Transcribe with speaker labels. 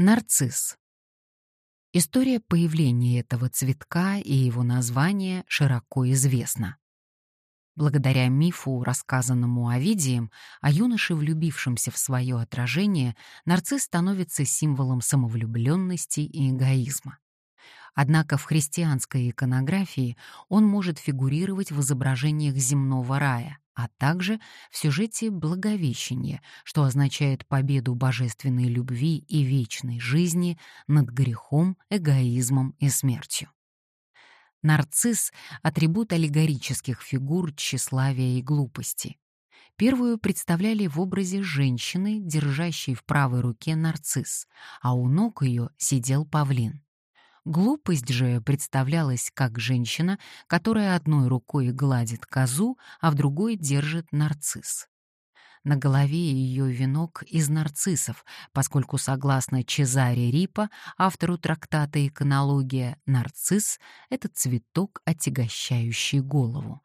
Speaker 1: Нарцисс. История появления этого цветка и его название широко известна. Благодаря мифу, рассказанному Овидием, о юноше, влюбившемся в свое отражение, нарцисс становится символом самовлюбленности и эгоизма. Однако в христианской иконографии он может фигурировать в изображениях земного рая, а также в сюжете Благовещения, что означает победу божественной любви и вечной жизни над грехом, эгоизмом и смертью. Нарцисс — атрибут аллегорических фигур тщеславия и глупости. Первую представляли в образе женщины, держащей в правой руке нарцисс, а у ног ее сидел павлин. Глупость же представлялась как женщина, которая одной рукой гладит козу, а в другой держит нарцисс. На голове ее венок из нарциссов, поскольку, согласно Чезаре Рипа, автору трактата «Иконология», нарцисс — это цветок, отягощающий голову.